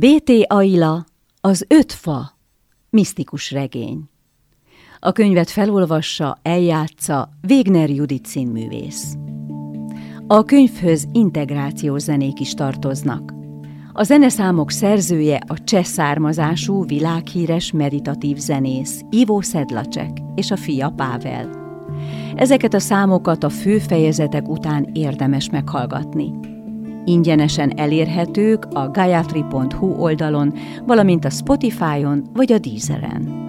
B.T. Aila, az öt fa, misztikus regény. A könyvet felolvassa, eljátsza Wegner Judit színművész. A könyvhöz integrációs zenék is tartoznak. A zeneszámok szerzője a cseh származású, világhíres meditatív zenész Ivo Szedlacsek és a fia Pável. Ezeket a számokat a fő fejezetek után érdemes meghallgatni. Ingyenesen elérhetők a gayatri.hu oldalon, valamint a Spotify-on vagy a Deezeren.